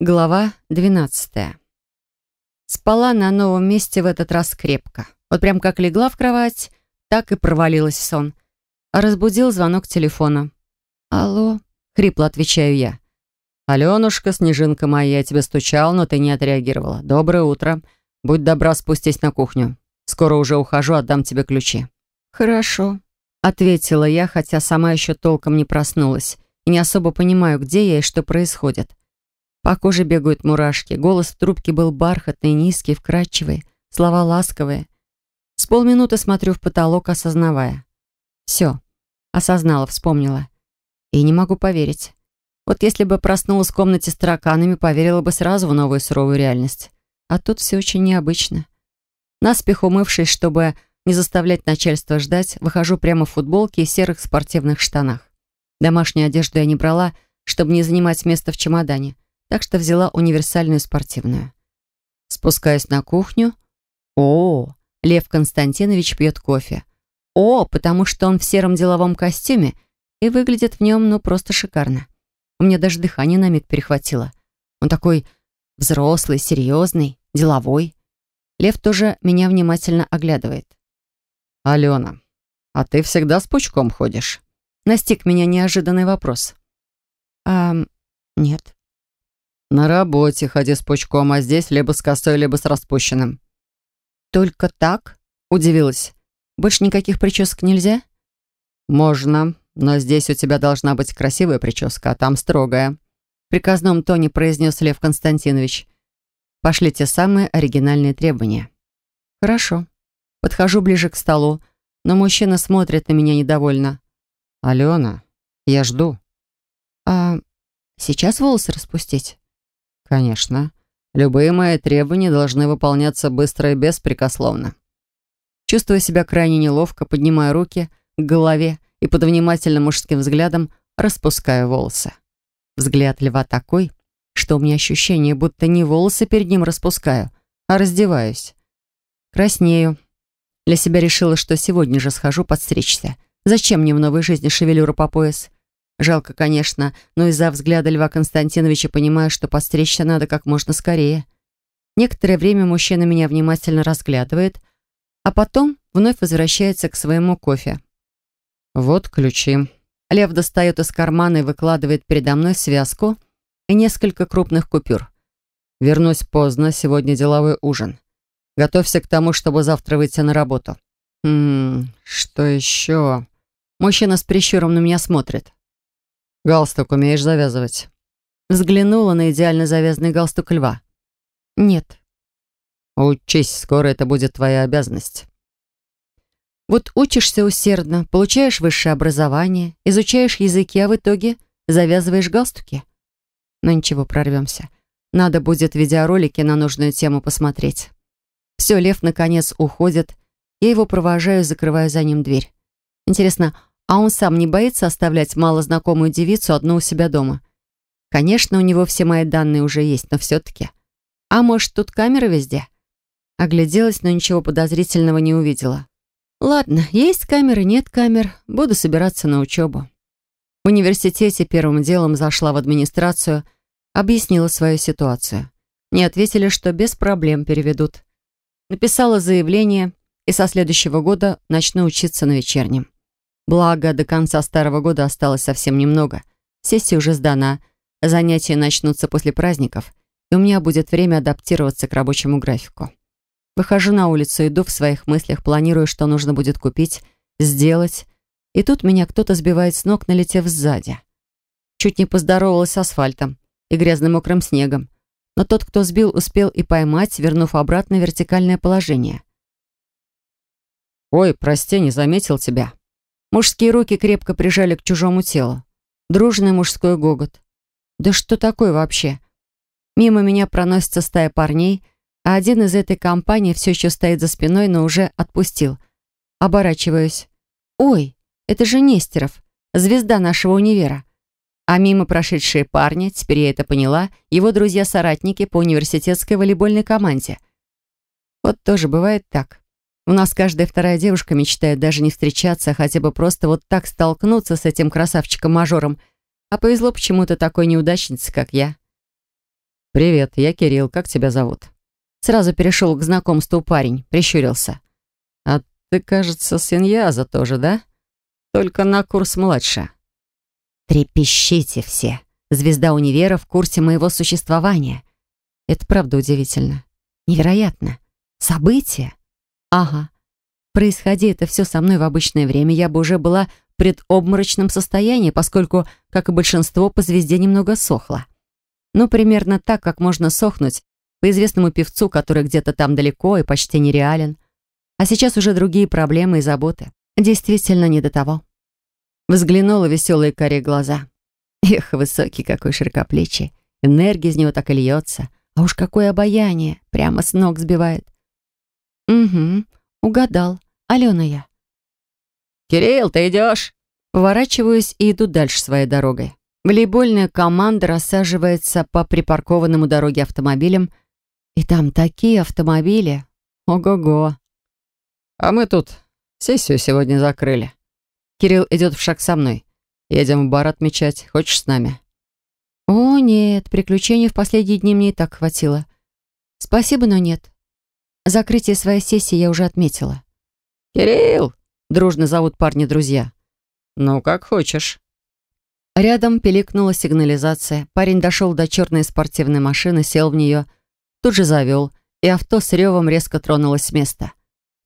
Глава 12. Спала на новом месте в этот раз крепко. Вот прям как легла в кровать, так и провалилась в сон. Разбудил звонок телефона. «Алло», — хрипло отвечаю я. «Аленушка, снежинка моя, я тебе стучал, но ты не отреагировала. Доброе утро. Будь добра, спустись на кухню. Скоро уже ухожу, отдам тебе ключи». «Хорошо», — ответила я, хотя сама еще толком не проснулась и не особо понимаю, где я и что происходит. По коже бегают мурашки, голос в трубке был бархатный, низкий, вкрадчивый, слова ласковые. С полминуты смотрю в потолок, осознавая. Все, осознала, вспомнила. И не могу поверить. Вот если бы проснулась в комнате с тараканами, поверила бы сразу в новую суровую реальность. А тут все очень необычно. Наспех умывшись, чтобы не заставлять начальство ждать, выхожу прямо в футболке и серых спортивных штанах. Домашнюю одежду я не брала, чтобы не занимать место в чемодане, так что взяла универсальную спортивную. Спускаюсь на кухню. О, Лев Константинович пьет кофе. О, потому что он в сером деловом костюме и выглядит в нем, ну, просто шикарно. У меня даже дыхание на миг перехватило. Он такой взрослый, серьезный, деловой. Лев тоже меня внимательно оглядывает. «Алена, а ты всегда с пучком ходишь?» Настиг меня неожиданный вопрос. «А, нет». «На работе ходи с пучком, а здесь либо с косой, либо с распущенным». «Только так?» — удивилась. «Больше никаких причесок нельзя?» «Можно, но здесь у тебя должна быть красивая прическа, а там строгая», в приказном тоне произнес Лев Константинович. «Пошли те самые оригинальные требования». «Хорошо». Подхожу ближе к столу, но мужчина смотрит на меня недовольно. «Алена, я жду». «А сейчас волосы распустить?» «Конечно. Любые мои требования должны выполняться быстро и беспрекословно». Чувствуя себя крайне неловко, поднимаю руки к голове и под внимательным мужским взглядом распускаю волосы. Взгляд льва такой, что у меня ощущение, будто не волосы перед ним распускаю, а раздеваюсь. Краснею. Для себя решила, что сегодня же схожу подстричься. Зачем мне в новой жизни шевелюра по пояс? Жалко, конечно, но из-за взгляда Льва Константиновича понимаю, что подстричься надо как можно скорее. Некоторое время мужчина меня внимательно разглядывает, а потом вновь возвращается к своему кофе. «Вот ключи». Лев достает из кармана и выкладывает передо мной связку и несколько крупных купюр. «Вернусь поздно, сегодня деловой ужин. Готовься к тому, чтобы завтра выйти на работу». «Ммм, что еще?» Мужчина с прищуром на меня смотрит. «Галстук умеешь завязывать?» Взглянула на идеально завязанный галстук льва. «Нет». «Учись, скоро это будет твоя обязанность». Вот учишься усердно, получаешь высшее образование, изучаешь языки, а в итоге завязываешь галстуки. Но ничего, прорвемся. Надо будет видеоролики на нужную тему посмотреть. Все, Лев наконец уходит. Я его провожаю, закрываю за ним дверь. Интересно, а он сам не боится оставлять малознакомую девицу одну у себя дома? Конечно, у него все мои данные уже есть, но все-таки. А может, тут камеры везде? Огляделась, но ничего подозрительного не увидела. Ладно, есть камеры, нет камер. Буду собираться на учебу. В университете первым делом зашла в администрацию, объяснила свою ситуацию. Мне ответили, что без проблем переведут. Написала заявление и со следующего года начну учиться на вечернем. Благо, до конца старого года осталось совсем немного. Сессия уже сдана, занятия начнутся после праздников, и у меня будет время адаптироваться к рабочему графику. Выхожу на улицу, иду в своих мыслях, планирую, что нужно будет купить, сделать, и тут меня кто-то сбивает с ног, налетев сзади. Чуть не поздоровалась с асфальтом и грязным мокрым снегом, но тот, кто сбил, успел и поймать, вернув обратно вертикальное положение. «Ой, прости, не заметил тебя», Мужские руки крепко прижали к чужому телу. Дружный мужской гогот. Да что такое вообще? Мимо меня проносится стая парней, а один из этой компании все еще стоит за спиной, но уже отпустил. Оборачиваюсь. Ой, это же Нестеров, звезда нашего универа. А мимо прошедшие парни, теперь я это поняла, его друзья-соратники по университетской волейбольной команде. Вот тоже бывает так. У нас каждая вторая девушка мечтает даже не встречаться, а хотя бы просто вот так столкнуться с этим красавчиком-мажором. А повезло почему-то такой неудачнице, как я. «Привет, я Кирилл. Как тебя зовут?» Сразу перешел к знакомству парень, прищурился. «А ты, кажется, сын Яза тоже, да? Только на курс младше». «Трепещите все. Звезда универа в курсе моего существования. Это правда удивительно. Невероятно. Событие? Ага. Происходи это все со мной в обычное время, я бы уже была в предобморочном состоянии, поскольку, как и большинство, по звезде немного сохла. Ну, примерно так, как можно сохнуть по известному певцу, который где-то там далеко и почти нереален. А сейчас уже другие проблемы и заботы. Действительно не до того. Взглянула веселые карие глаза. Эх, высокий какой широкоплечий. Энергия из него так и льется. А уж какое обаяние. Прямо с ног сбивает. Угу, угадал. Алена я. «Кирилл, ты идешь?» Поворачиваюсь и иду дальше своей дорогой. Волейбольная команда рассаживается по припаркованным у дороги автомобилям. И там такие автомобили. Ого-го. А мы тут сессию сегодня закрыли. Кирилл идет в шаг со мной. Едем в бар отмечать. Хочешь с нами? О, нет, приключений в последние дни мне и так хватило. Спасибо, но нет. Закрытие своей сессии я уже отметила. «Кирилл!» — дружно зовут парни друзья. «Ну, как хочешь». Рядом пиликнула сигнализация. Парень дошел до черной спортивной машины, сел в нее, тут же завел, и авто с ревом резко тронулось с места.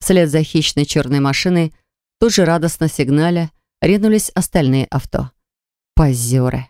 Вслед за хищной черной машиной тут же радостно сигналя ринулись остальные авто. Позеры.